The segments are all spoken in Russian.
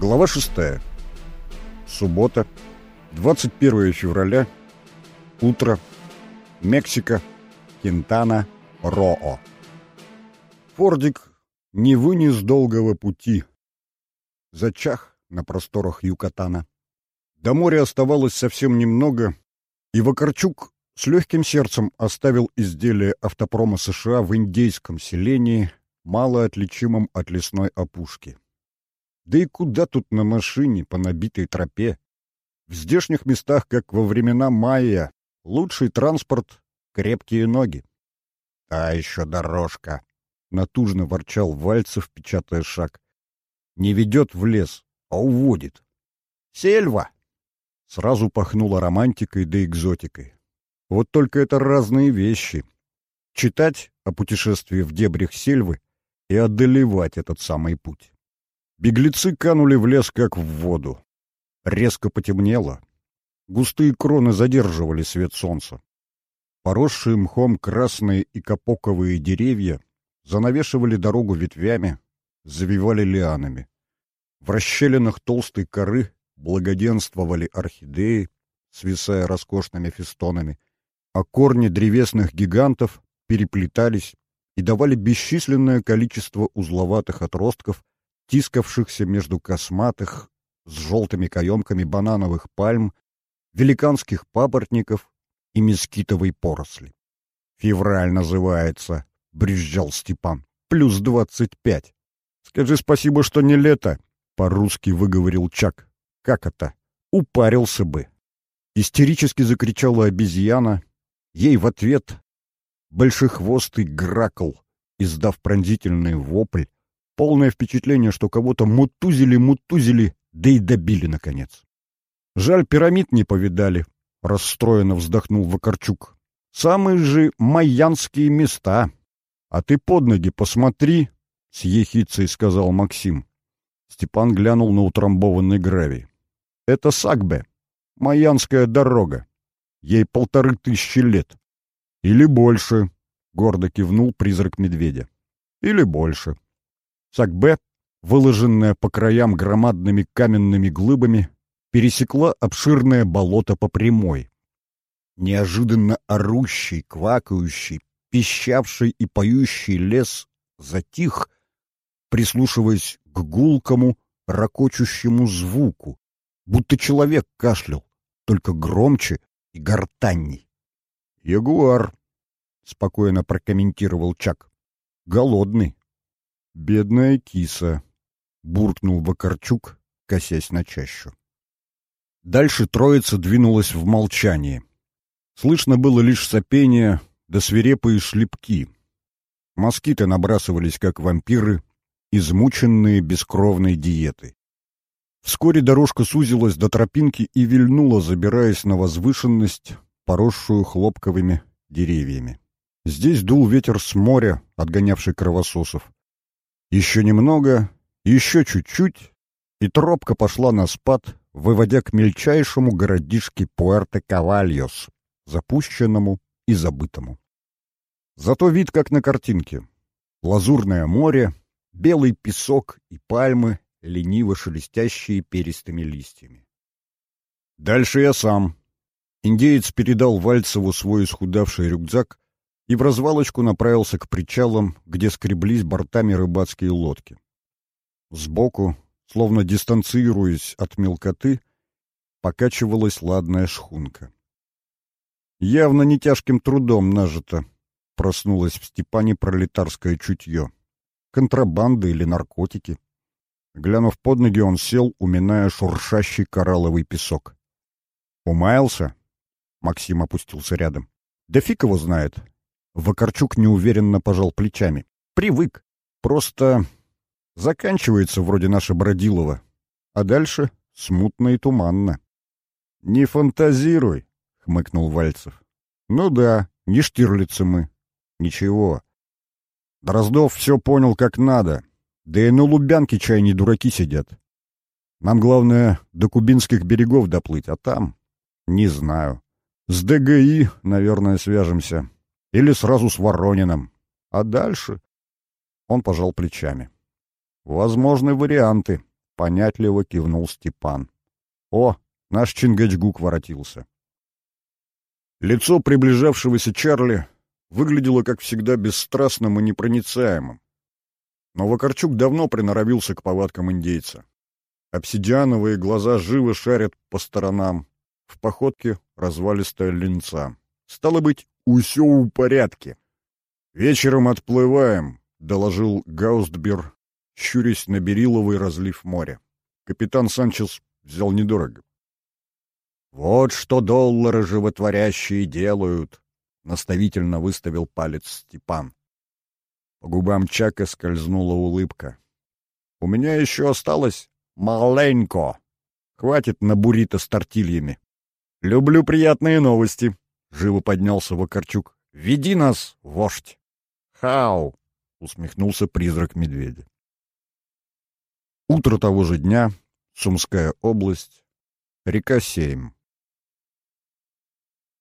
Глава 6. Суббота, 21 февраля, утро, Мексика, Кентана, Роо. Фордик не вынес долгого пути. Зачах на просторах Юкатана. До моря оставалось совсем немного, и Вакарчук с легким сердцем оставил изделие автопрома США в индейском селении, мало отличимом от лесной опушки. Да и куда тут на машине по набитой тропе? В здешних местах, как во времена майя, лучший транспорт — крепкие ноги. «Та еще дорожка!» — натужно ворчал Вальцев, печатая шаг. «Не ведет в лес, а уводит. Сельва!» Сразу пахнуло романтикой да экзотикой. Вот только это разные вещи. Читать о путешествии в дебрях сельвы и одолевать этот самый путь. Беглецы канули в лес, как в воду. Резко потемнело. Густые кроны задерживали свет солнца. Поросшие мхом красные и капоковые деревья занавешивали дорогу ветвями, завивали лианами. В расщелинах толстой коры благоденствовали орхидеи, свисая роскошными фестонами, а корни древесных гигантов переплетались и давали бесчисленное количество узловатых отростков, тискавшихся между косматых с желтыми каемками банановых пальм, великанских папоротников и мескитовой поросли. «Февраль называется», — брюзжал Степан. «Плюс двадцать пять». «Скажи спасибо, что не лето», — по-русски выговорил Чак. «Как это? Упарился бы». Истерически закричала обезьяна. Ей в ответ большехвостый гракл, издав пронзительный вопль, Полное впечатление, что кого-то мутузили-мутузили, да и добили, наконец. Жаль, пирамид не повидали, — расстроенно вздохнул Вакарчук. Самые же майянские места. А ты под ноги посмотри, — с ехицей сказал Максим. Степан глянул на утрамбованный гравий. Это Сагбе, майянская дорога. Ей полторы тысячи лет. Или больше, — гордо кивнул призрак медведя. Или больше. Сакбе, выложенная по краям громадными каменными глыбами, пересекла обширное болото по прямой. Неожиданно орущий, квакающий, пищавший и поющий лес затих, прислушиваясь к гулкому, ракочущему звуку, будто человек кашлял, только громче и гортанней. «Ягуар», — спокойно прокомментировал Чак, — «голодный». «Бедная киса», — буркнул Вакарчук, косясь на чащу. Дальше троица двинулась в молчании. Слышно было лишь сопение да свирепые шлепки. Москиты набрасывались, как вампиры, измученные бескровной диетой. Вскоре дорожка сузилась до тропинки и вильнула, забираясь на возвышенность, поросшую хлопковыми деревьями. Здесь дул ветер с моря, отгонявший кровососов. Еще немного, еще чуть-чуть, и тропка пошла на спад, выводя к мельчайшему городишке Пуэрто-Кавальос, запущенному и забытому. Зато вид как на картинке. Лазурное море, белый песок и пальмы, лениво шелестящие перистыми листьями. Дальше я сам. Индеец передал Вальцеву свой исхудавший рюкзак, и в развалочку направился к причалам, где скреблись бортами рыбацкие лодки. Сбоку, словно дистанцируясь от мелкоты, покачивалась ладная шхунка. Явно не тяжким трудом нажито, проснулось в Степане пролетарское чутье. Контрабанда или наркотики. Глянув под ноги, он сел, уминая шуршащий коралловый песок. «Умаялся?» Максим опустился рядом. «Да фиг его знает. Вакарчук неуверенно пожал плечами. «Привык. Просто заканчивается вроде наша Бродилова. А дальше смутно и туманно». «Не фантазируй», — хмыкнул Вальцев. «Ну да, не штирлицы мы. Ничего. Дроздов все понял как надо. Да и на Лубянке чай не дураки сидят. Нам главное до кубинских берегов доплыть, а там... Не знаю. С ДГИ, наверное, свяжемся. Или сразу с Ворониным. А дальше... Он пожал плечами. «Возможны варианты», — понятливо кивнул Степан. О, наш Чингачгук воротился. Лицо приближавшегося Чарли выглядело, как всегда, бесстрастным и непроницаемым. Но Вакарчук давно приноровился к повадкам индейца. Обсидиановые глаза живо шарят по сторонам. В походке развалистая линца. Стало быть, усё у порядке. «Вечером отплываем», — доложил Гаустбер, щурясь на Бериловый разлив моря. Капитан Санчес взял недорого. «Вот что доллары животворящие делают!» — наставительно выставил палец Степан. По губам Чака скользнула улыбка. «У меня еще осталось маленько. Хватит на буррито с тортильями. Люблю приятные новости!» — живо поднялся Вакарчук. «Веди нас, вождь!» «Хау!» — усмехнулся призрак медведя. Утро того же дня, Сумская область, река Сейм.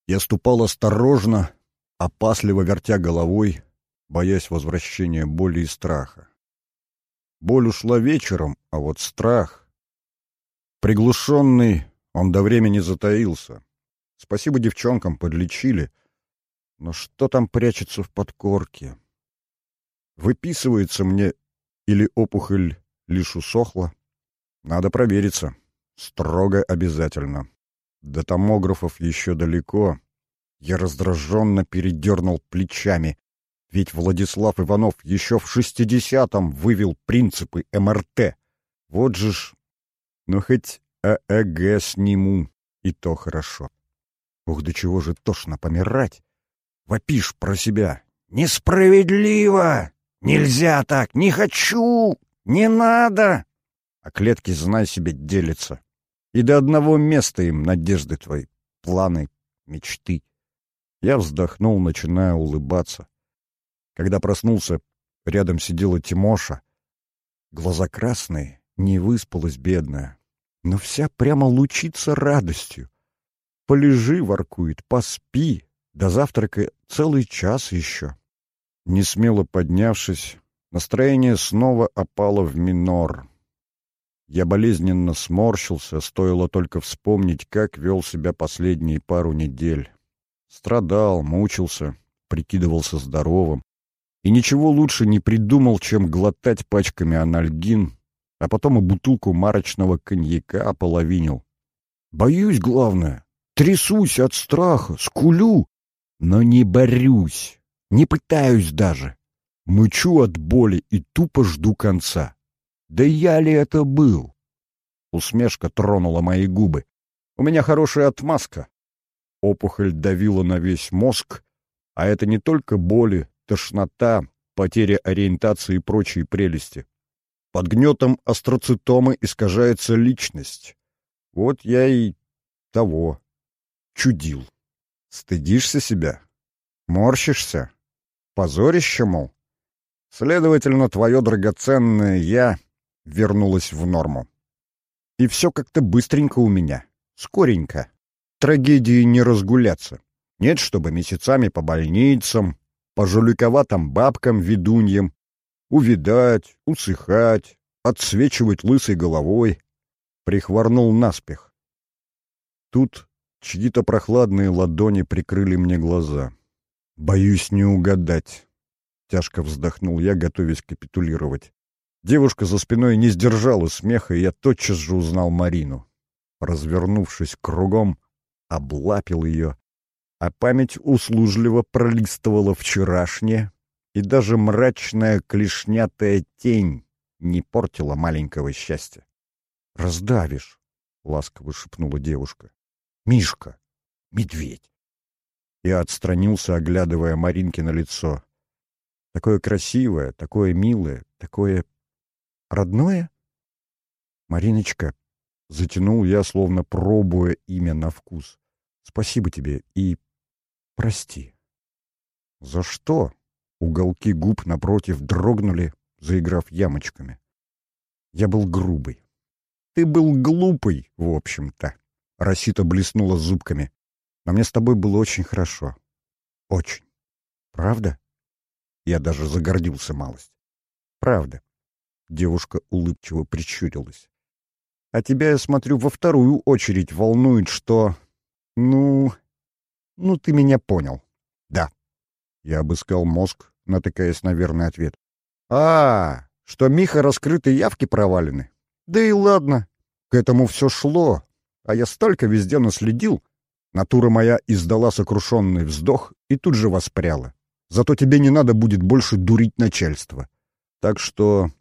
Я ступал осторожно, опасливо вертя головой, боясь возвращения боли и страха. Боль ушла вечером, а вот страх... Приглушенный, он до времени затаился. Спасибо девчонкам, подлечили. Но что там прячется в подкорке? Выписывается мне или опухоль лишь усохла? Надо провериться. Строго обязательно. До томографов еще далеко. Я раздраженно передернул плечами, ведь Владислав Иванов еще в шестидесятом вывел принципы МРТ. Вот же ж... Ну, хоть АЭГ сниму, и то хорошо. Ух, до чего же тошно помирать. Вопишь про себя. «Несправедливо! Нельзя так! Не хочу! Не надо!» А клетки, знай себе, делятся. И до одного места им надежды твои, планы, мечты. Я вздохнул, начиная улыбаться. Когда проснулся, рядом сидела Тимоша. Глаза красные, не выспалась бедная, но вся прямо лучится радостью. Полежи, воркует, поспи, до завтрака целый час еще. Несмело поднявшись, настроение снова опало в минор. Я болезненно сморщился, стоило только вспомнить, как вел себя последние пару недель. Страдал, мучился, прикидывался здоровым. И ничего лучше не придумал, чем глотать пачками анальгин, а потом и бутылку марочного коньяка ополовинил. Боюсь, главное, трясусь от страха, скулю, но не борюсь, не пытаюсь даже. Мычу от боли и тупо жду конца. Да я ли это был? Усмешка тронула мои губы. У меня хорошая отмазка. Опухоль давила на весь мозг, а это не только боли, тошнота, потеря ориентации и прочие прелести. Под гнетом астроцитомы искажается личность. Вот я и того чудил. Стыдишься себя? Морщишься? Позорище, мол? Следовательно, твое драгоценное «я» вернулась в норму. И все как-то быстренько у меня, скоренько. Трагедии не разгуляться. Нет, чтобы месяцами по больницам, по жуликоватым бабкам-ведуньям, увидать, усыхать, отсвечивать лысой головой. Прихворнул наспех. Тут чьи-то прохладные ладони прикрыли мне глаза. Боюсь не угадать. Тяжко вздохнул я, готовясь капитулировать. Девушка за спиной не сдержала смеха, и я тотчас же узнал Марину. Развернувшись кругом, облапил ее, а память услужливо пролистывала вчерашнее, и даже мрачная клешнятая тень не портила маленького счастья. «Раздавишь», — ласково шепнула девушка. «Мишка! Медведь!» Я отстранился, оглядывая Маринки на лицо. Такое красивое, такое милое, такое Родное? Мариночка, затянул я, словно пробуя имя на вкус. Спасибо тебе и прости. За что? Уголки губ напротив дрогнули, заиграв ямочками. Я был грубый. Ты был глупый, в общем-то. Росита блеснула зубками. Но мне с тобой было очень хорошо. Очень. Правда? Я даже загордился малость. Правда. Девушка улыбчиво прищурилась. А тебя, я смотрю, во вторую очередь волнует, что... Ну... Ну, ты меня понял. Да. Я обыскал мозг, натыкаясь на верный ответ. А, что Миха раскрыты явки провалены. Да и ладно. К этому все шло. А я столько везде наследил. Натура моя издала сокрушенный вздох и тут же воспряла. Зато тебе не надо будет больше дурить начальство. Так что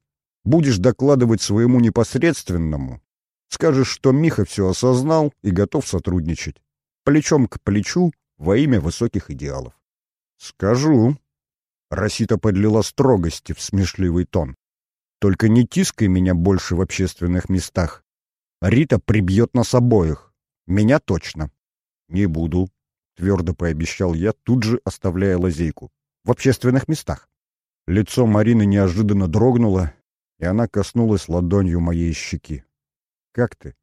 будешь докладывать своему непосредственному, скажешь, что Миха все осознал и готов сотрудничать. Плечом к плечу во имя высоких идеалов. Скажу. Росита подлила строгости в смешливый тон. Только не тискай меня больше в общественных местах. Рита прибьет нас обоих. Меня точно. Не буду, твердо пообещал я, тут же оставляя лазейку в общественных местах. Лицо Марины неожиданно дрогнуло, и она коснулась ладонью моей щеки. «Как ты?»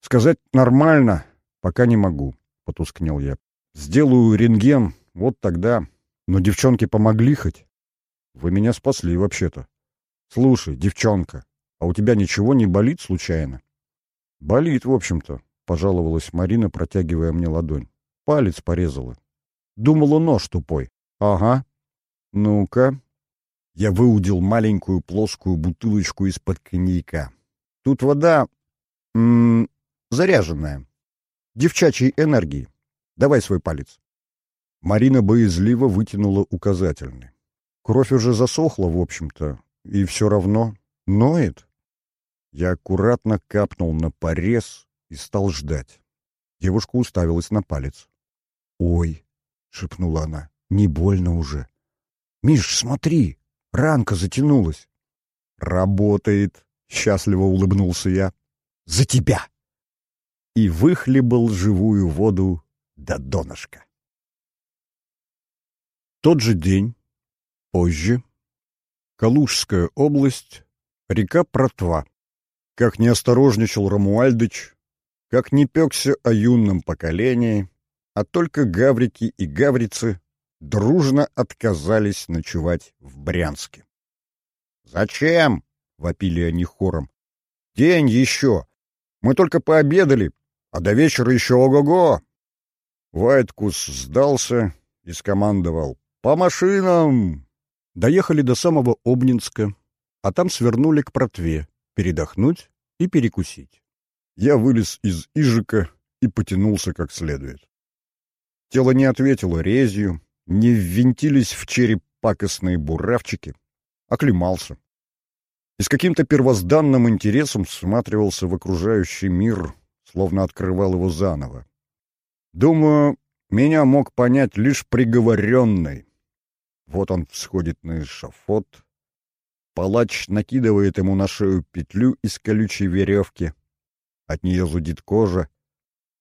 «Сказать нормально, пока не могу», — потускнел я. «Сделаю рентген, вот тогда. Но девчонки помогли хоть. Вы меня спасли вообще-то. Слушай, девчонка, а у тебя ничего не болит случайно?» «Болит, в общем-то», — пожаловалась Марина, протягивая мне ладонь. «Палец порезала. Думала, нож тупой. Ага, «Ну-ка». Я выудил маленькую плоскую бутылочку из-под коньяка. Тут вода... М -м, заряженная. Девчачьей энергии. Давай свой палец. Марина боязливо вытянула указательный. Кровь уже засохла, в общем-то, и все равно ноет. Я аккуратно капнул на порез и стал ждать. Девушка уставилась на палец. «Ой!» — шепнула она. «Не больно уже?» Миш, смотри, ранка затянулась. Работает, счастливо улыбнулся я. За тебя! И выхлебал живую воду до донышка. Тот же день, позже, Калужская область, река Протва. Как не осторожничал Рамуальдыч, как не пекся о юном поколении, а только гаврики и гаврицы дружно отказались ночевать в Брянске. «Зачем?» — вопили они хором. «День еще! Мы только пообедали, а до вечера еще ого-го!» Вайткус сдался и скомандовал «По машинам!» Доехали до самого Обнинска, а там свернули к Протве, передохнуть и перекусить. Я вылез из Ижика и потянулся как следует. Тело не ответило резью, не ввинтились в череп пакостные буравчики, оклемался. И с каким-то первозданным интересом всматривался в окружающий мир, словно открывал его заново. Думаю, меня мог понять лишь приговоренный. Вот он всходит на эшафот. Палач накидывает ему на шею петлю из колючей веревки. От нее зудит кожа.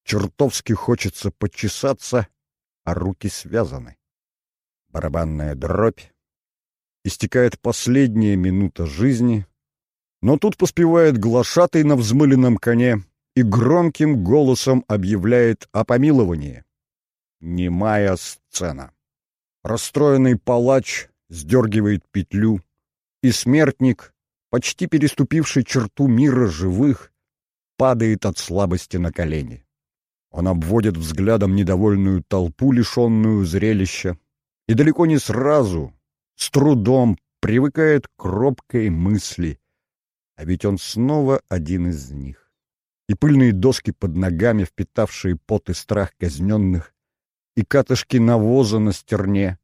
Чертовски хочется почесаться, а руки связаны барабанная дробь. Истекает последняя минута жизни, но тут поспевает глашатый на взмыленном коне и громким голосом объявляет о помиловании. Немая сцена. Расстроенный палач сдергивает петлю, и смертник, почти переступивший черту мира живых, падает от слабости на колени. Он обводит взглядом недовольную толпу, лишенную зрелища, и далеко не сразу, с трудом привыкает к робкой мысли. А ведь он снова один из них. И пыльные доски под ногами, впитавшие пот и страх казненных, и катышки навоза на стерне,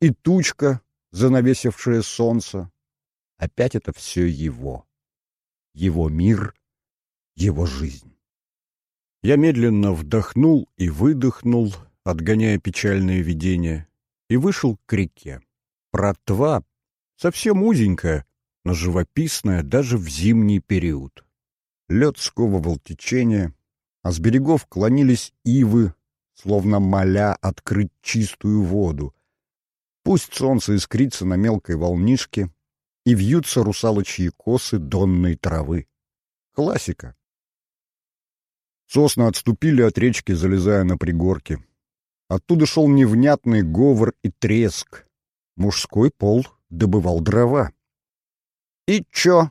и тучка, занавесившая солнце. Опять это все его. Его мир, его жизнь. Я медленно вдохнул и выдохнул, отгоняя печальные видения, и вышел к реке. Протва совсем узенькая, но живописная даже в зимний период. Лед сковывал течение, а с берегов клонились ивы, словно моля открыть чистую воду. Пусть солнце искрится на мелкой волнишке, и вьются русалочьи косы донной травы. Классика. Сосны отступили от речки, залезая на пригорки. Оттуда шел невнятный говор и треск. Мужской пол добывал дрова. «И чё?»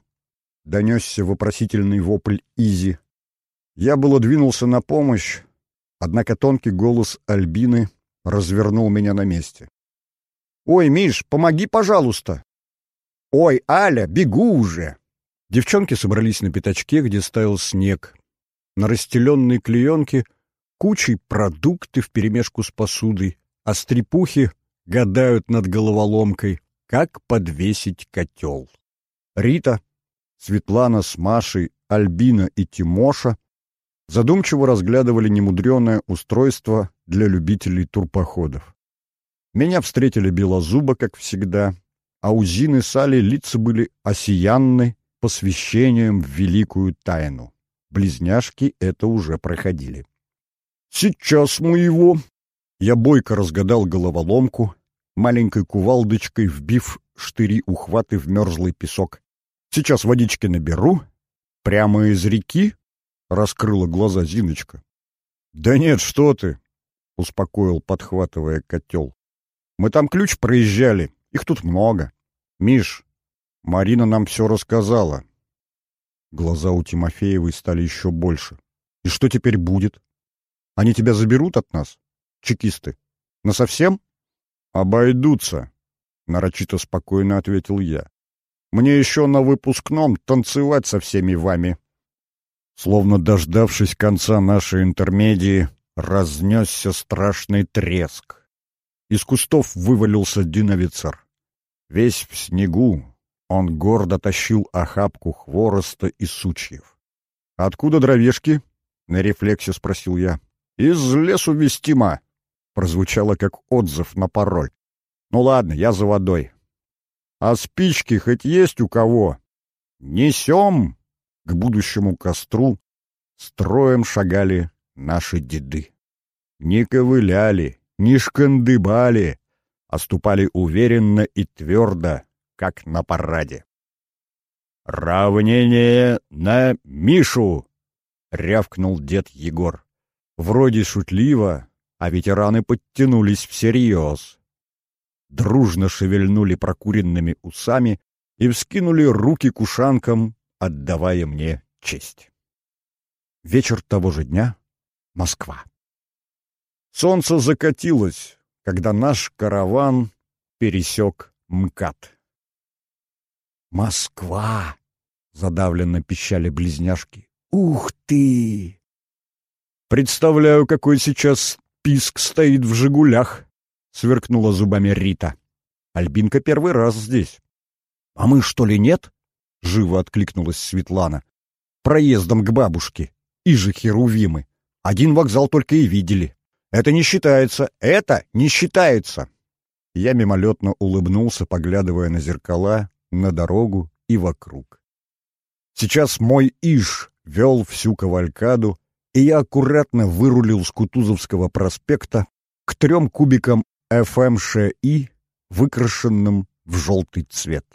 донесся вопросительный вопль Изи. Я было двинулся на помощь, однако тонкий голос Альбины развернул меня на месте. «Ой, Миш, помоги, пожалуйста!» «Ой, Аля, бегу уже!» Девчонки собрались на пятачке, где стоял снег. На расстеленной клеенке кучей продукты вперемешку с посудой, а стрепухи гадают над головоломкой, как подвесить котел. Рита, Светлана с Машей, Альбина и Тимоша задумчиво разглядывали немудреное устройство для любителей турпоходов. Меня встретили белозубо, как всегда, а у Зины с Али лица были осиянны посвящением в великую тайну. Близняшки это уже проходили. «Сейчас мы его!» Я бойко разгадал головоломку, маленькой кувалдочкой вбив штыри ухваты в мерзлый песок. «Сейчас водички наберу. Прямо из реки?» — раскрыла глаза Зиночка. «Да нет, что ты!» — успокоил, подхватывая котел. «Мы там ключ проезжали, их тут много. Миш, Марина нам все рассказала. Глаза у Тимофеевой стали еще больше. И что теперь будет? Они тебя заберут от нас? Чекисты. Насовсем? Обойдутся, нарочито спокойно ответил я. Мне еще на выпускном танцевать со всеми вами. Словно дождавшись конца нашей интермедии, разнесся страшный треск. Из кустов вывалился диновицер. Весь в снегу, он гордо тащил охапку хвороста и сучьев. «Откуда дровешки?» — на рефлексе спросил я. «Из лесу вестима», — прозвучало как отзыв на пароль. «Ну ладно, я за водой». «А спички хоть есть у кого?» «Несем!» К будущему костру строем шагали наши деды. Не ковыляли, не шкандыбали, а ступали уверенно и твердо, как на параде. «Равнение на Мишу!» — рявкнул дед Егор. Вроде шутливо, а ветераны подтянулись всерьез. Дружно шевельнули прокуренными усами и вскинули руки к ушанкам, отдавая мне честь. Вечер того же дня — Москва. Солнце закатилось, когда наш караван пересек МКАД. «Москва!» — задавленно пищали близняшки. «Ух ты!» «Представляю, какой сейчас писк стоит в «Жигулях», — сверкнула зубами Рита. «Альбинка первый раз здесь». «А мы, что ли, нет?» — живо откликнулась Светлана. «Проездом к бабушке. И же херувимы. Один вокзал только и видели. Это не считается. Это не считается!» Я мимолетно улыбнулся, поглядывая на зеркала, на дорогу и вокруг. Сейчас мой Иш вел всю кавалькаду, и я аккуратно вырулил с Кутузовского проспекта к трем кубикам ФМШИ, выкрашенным в желтый цвет.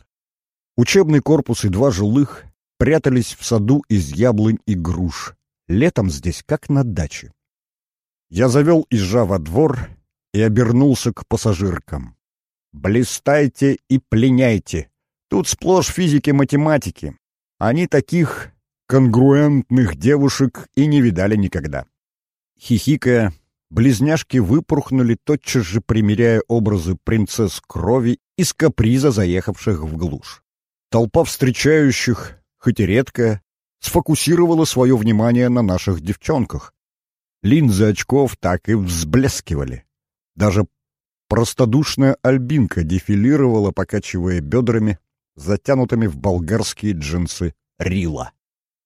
Учебный корпус и два жилых прятались в саду из яблонь и груш. Летом здесь как на даче. Я завел Ижа во двор и обернулся к пассажиркам. «Блистайте и пленяйте! Тут сплошь физики-математики. Они таких конгруентных девушек и не видали никогда. Хихикая, близняшки выпорхнули, тотчас же примеряя образы принцесс крови из каприза, заехавших в глушь. Толпа встречающих, хоть и редкая, сфокусировала свое внимание на наших девчонках. Линзы очков так и взблескивали. Даже простодушная Альбинка дефилировала, покачивая бедрами, затянутыми в болгарские джинсы Рила.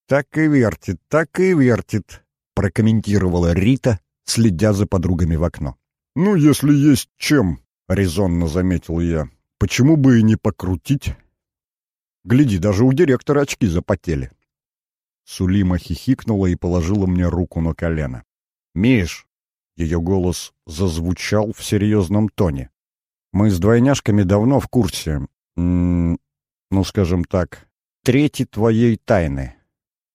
«Так и вертит, так и вертит», — прокомментировала Рита, следя за подругами в окно. «Ну, если есть чем», — резонно заметил я, — «почему бы и не покрутить?» «Гляди, даже у директора очки запотели». Сулима хихикнула и положила мне руку на колено. «Миш!» — ее голос зазвучал в серьезном тоне. «Мы с двойняшками давно в курсе. М -м, ну, скажем так, трети твоей тайны.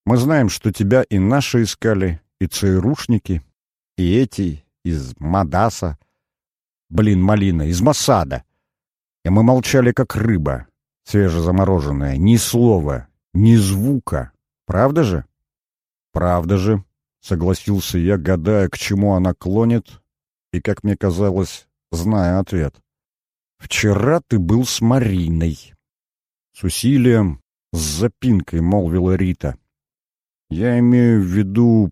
Мы знаем, что тебя и наши искали, и ЦРУшники, и эти из Мадаса. Блин, Малина, из Масада. И мы молчали, как рыба, свежезамороженная, ни слова, Ни звука. Правда же? Правда же, согласился я, гадая, к чему она клонит, и, как мне казалось, зная ответ. Вчера ты был с Мариной. С усилием, с запинкой, молвила Рита. Я имею в виду,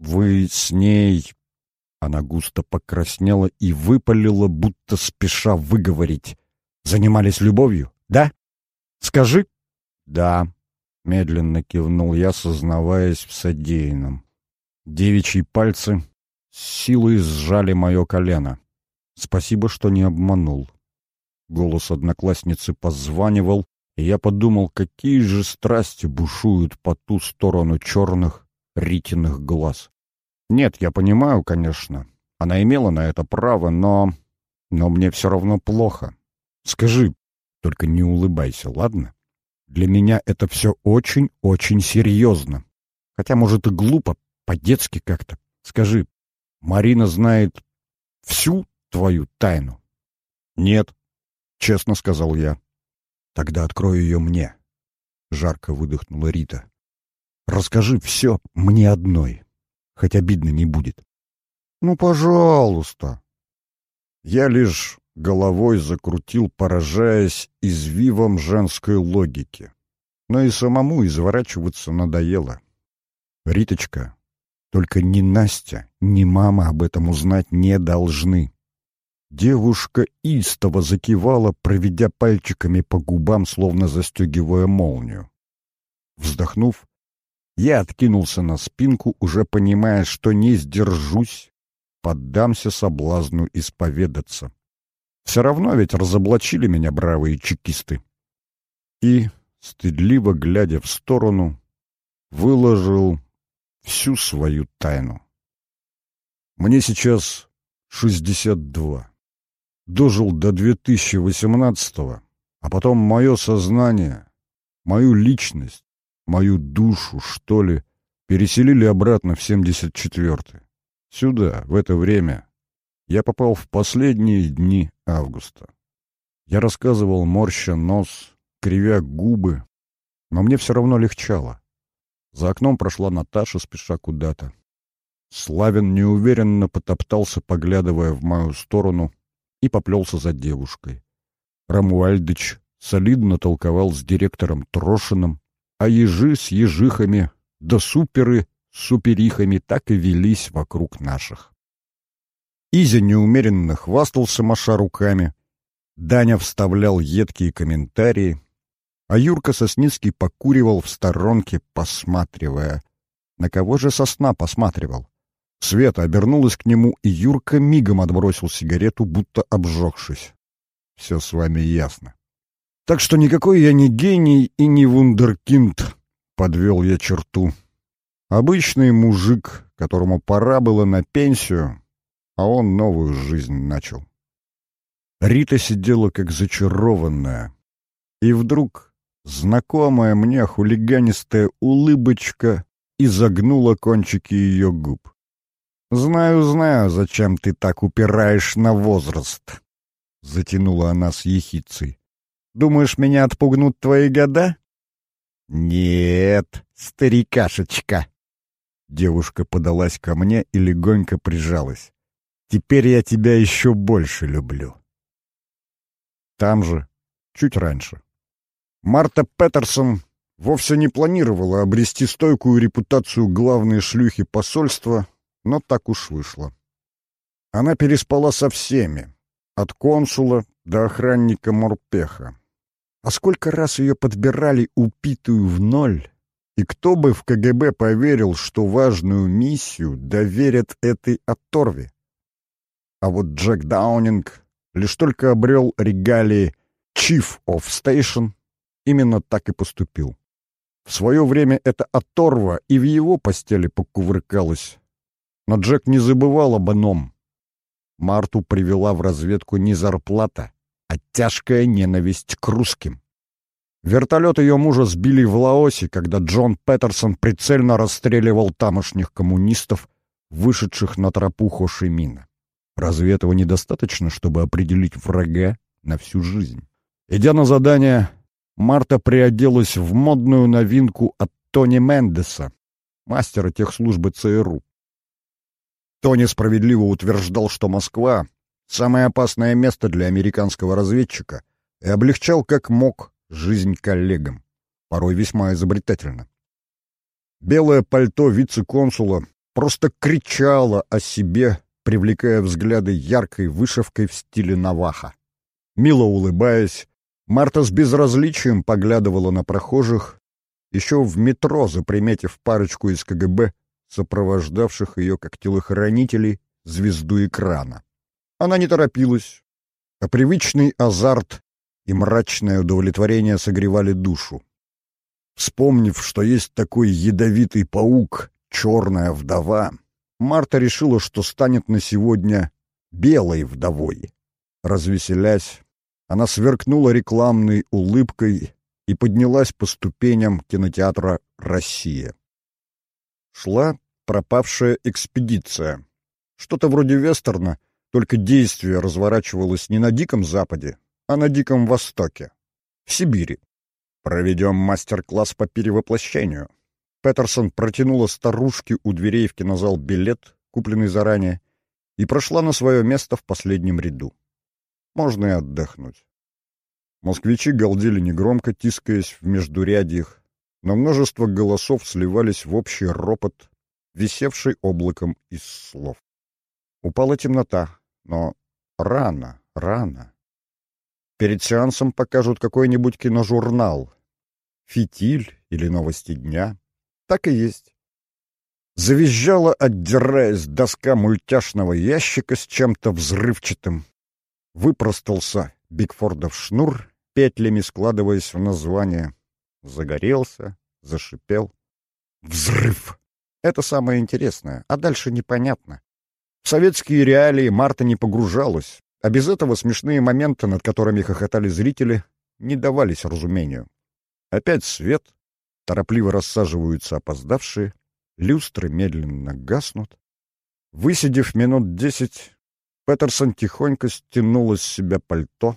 вы с ней... Она густо покраснела и выпалила, будто спеша выговорить. Занимались любовью, да? Скажи. Да, медленно кивнул я, сознаваясь в содеянном. Девичьи пальцы силой сжали мое колено. Спасибо, что не обманул. Голос одноклассницы позванивал, и я подумал, какие же страсти бушуют по ту сторону черных ритиных глаз. Нет, я понимаю, конечно, она имела на это право, но... Но мне все равно плохо. Скажи, только не улыбайся, ладно? Для меня это все очень-очень серьезно. Хотя, может, и глупо, по-детски как-то. Скажи, Марина знает всю твою тайну? Нет, честно сказал я. Тогда открой ее мне. Жарко выдохнула Рита. Расскажи все мне одной. Хоть обидно не будет. Ну, пожалуйста. Я лишь головой закрутил, поражаясь извивом женской логики. Но и самому изворачиваться надоело. Риточка, только ни Настя, ни мама об этом узнать не должны. Девушка истово закивала, проведя пальчиками по губам, словно застегивая молнию. Вздохнув, я откинулся на спинку, уже понимая, что не сдержусь, поддамся соблазну исповедаться. Все равно ведь разоблачили меня бравые чекисты. И, стыдливо глядя в сторону, выложил всю свою тайну. Мне сейчас 62. Дожил до 2018-го, а потом мое сознание, мою личность, мою душу, что ли, переселили обратно в 74-й. Сюда, в это время, я попал в последние дни августа. Я рассказывал, морща нос, кривя губы, но мне все равно легчало. За окном прошла Наташа, спеша куда-то. Славин неуверенно потоптался, поглядывая в мою сторону, и поплелся за девушкой. Рамуальдыч солидно толковал с директором Трошиным, а ежи с ежихами, да суперы с суперихами так и велись вокруг наших. Изя неумеренно хвастался, маша руками. Даня вставлял едкие комментарии, а Юрка Сосницкий покуривал в сторонке, посматривая. На кого же сосна посматривал? Света обернулась к нему, и Юрка мигом отбросил сигарету, будто обжегшись. Все с вами ясно. Так что никакой я не гений и не вундеркинд, подвел я черту. Обычный мужик, которому пора было на пенсию, а он новую жизнь начал. Рита сидела как зачарованная, и вдруг знакомая мне хулиганистая улыбочка изогнула кончики ее губ. «Знаю, знаю, зачем ты так упираешь на возраст», — затянула она с ехицей. «Думаешь, меня отпугнут твои года?» «Нет, старикашечка!» Девушка подалась ко мне и легонько прижалась. Теперь я тебя еще больше люблю. Там же, чуть раньше. Марта Петерсон вовсе не планировала обрести стойкую репутацию главной шлюхи посольства, но так уж вышло. Она переспала со всеми, от консула до охранника Морпеха. А сколько раз ее подбирали упитую в ноль, и кто бы в КГБ поверил, что важную миссию доверят этой оторве? А вот Джек Даунинг лишь только обрел регалии Chief of Station, именно так и поступил. В свое время эта оторва и в его постели покувыркалась. Но Джек не забывал об ином. Марту привела в разведку не зарплата, а тяжкая ненависть к русским. Вертолет ее мужа сбили в Лаосе, когда Джон Петерсон прицельно расстреливал тамошних коммунистов, вышедших на тропу Хошимина. Разве этого недостаточно, чтобы определить врага на всю жизнь? Идя на задание, Марта приоделась в модную новинку от Тони Мендеса, мастера техслужбы ЦРУ. Тони справедливо утверждал, что Москва — самое опасное место для американского разведчика, и облегчал как мог жизнь коллегам, порой весьма изобретательно. Белое пальто вице-консула просто кричало о себе, привлекая взгляды яркой вышивкой в стиле Наваха. Мило улыбаясь, Марта с безразличием поглядывала на прохожих, еще в метро заприметив парочку из КГБ, сопровождавших ее как телохранителей звезду экрана. Она не торопилась, а привычный азарт и мрачное удовлетворение согревали душу. Вспомнив, что есть такой ядовитый паук, черная вдова, Марта решила, что станет на сегодня белой вдовой. Развеселясь, она сверкнула рекламной улыбкой и поднялась по ступеням кинотеатра «Россия». Шла пропавшая экспедиция. Что-то вроде вестерна, только действие разворачивалось не на Диком Западе, а на Диком Востоке, в Сибири. Проведем мастер-класс по перевоплощению. Петерсон протянула старушке у дверей в кинозал билет, купленный заранее, и прошла на свое место в последнем ряду. Можно и отдохнуть. Москвичи галдели негромко, тискаясь в междурядьях, но множество голосов сливались в общий ропот, висевший облаком из слов. Упала темнота, но рано, рано. Перед сеансом покажут какой-нибудь киножурнал. «Фитиль» или «Новости дня». Так и есть. Завизжала, отдираясь доска мультяшного ящика с чем-то взрывчатым. Выпростался Бигфордов шнур, петлями складываясь в название. Загорелся, зашипел. Взрыв! Это самое интересное, а дальше непонятно. В советские реалии Марта не погружалась, а без этого смешные моменты, над которыми хохотали зрители, не давались разумению. Опять свет, торопливо рассаживаются опоздавшие, люстры медленно гаснут. Высидев минут десять, Петерсон тихонько стянула с себя пальто,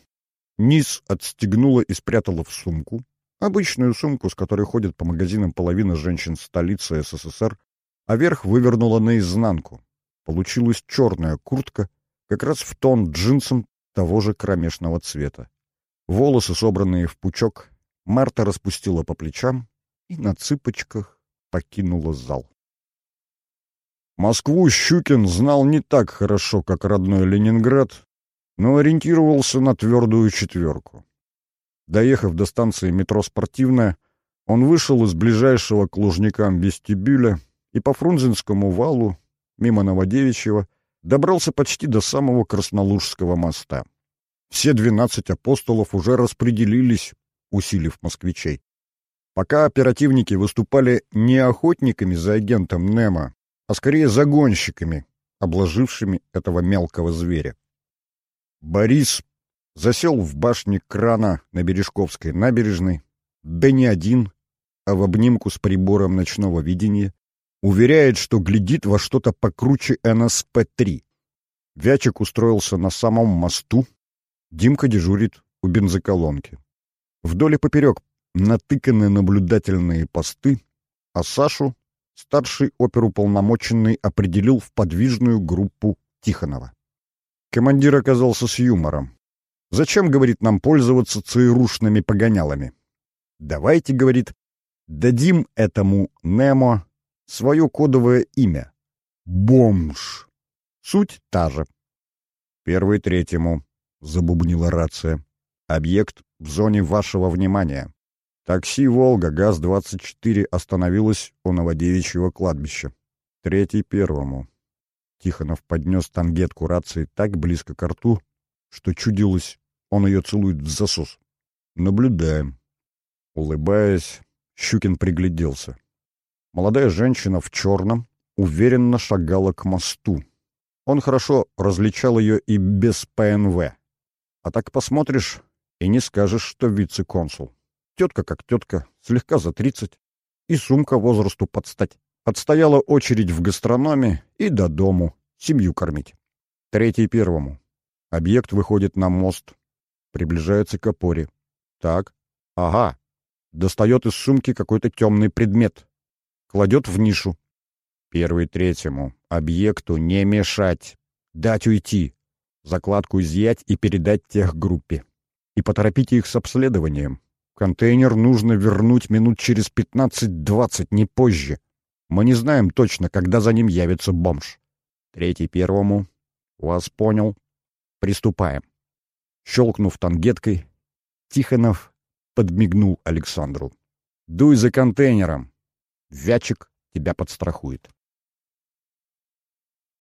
низ отстегнула и спрятала в сумку, обычную сумку, с которой ходит по магазинам половина женщин столицы СССР, а верх вывернула наизнанку. Получилась черная куртка, как раз в тон джинсам того же кромешного цвета. Волосы, собранные в пучок, Марта распустила по плечам и на цыпочках покинула зал. Москву Щукин знал не так хорошо, как родной Ленинград, но ориентировался на твердую четверку. Доехав до станции метро «Спортивная», он вышел из ближайшего к Лужникам вестибюля и по Фрунзенскому валу, мимо Новодевичьего, добрался почти до самого Краснолужского моста. Все двенадцать апостолов уже распределились, усилив москвичей. Пока оперативники выступали не охотниками за агентом Немо, а скорее загонщиками, обложившими этого мелкого зверя. Борис засел в башне крана на Бережковской набережной, да не один, а в обнимку с прибором ночного видения, Уверяет, что глядит во что-то покруче НСП-3. Вячик устроился на самом мосту. Димка дежурит у бензоколонки. Вдоль и поперек натыканы наблюдательные посты, а Сашу старший оперуполномоченный определил в подвижную группу Тихонова. Командир оказался с юмором. «Зачем, — говорит, — нам пользоваться ЦРУшными погонялами? Давайте, — говорит, — дадим этому Немо свое кодовое имя — Бомж. Суть та же. «Первый третьему», — забубнила рация. «Объект в зоне вашего внимания. Такси «Волга» ГАЗ-24 остановилось у Новодевичьего кладбища. Третий первому». Тихонов поднес тангетку рации так близко к рту, что чудилось, он ее целует в засос. «Наблюдаем». Улыбаясь, Щукин пригляделся. Молодая женщина в черном уверенно шагала к мосту. Он хорошо различал ее и без ПНВ. А так посмотришь и не скажешь, что вице-консул. Тетка как тетка, слегка за тридцать, и сумка возрасту подстать. Отстояла очередь в гастрономе и до дому, семью кормить. Третий первому. Объект выходит на мост, приближается к опоре. Так, Ага. Достает из сумки какой-то темный предмет. Кладет в нишу. Первый третьему. Объекту не мешать. Дать уйти. Закладку изъять и передать техгруппе. И поторопите их с обследованием. Контейнер нужно вернуть минут через 15-20, не позже. Мы не знаем точно, когда за ним явится бомж. Третий первому. Вас понял. Приступаем. Щелкнув тангеткой, Тихонов подмигнул Александру. «Дуй за контейнером. Вячик тебя подстрахует».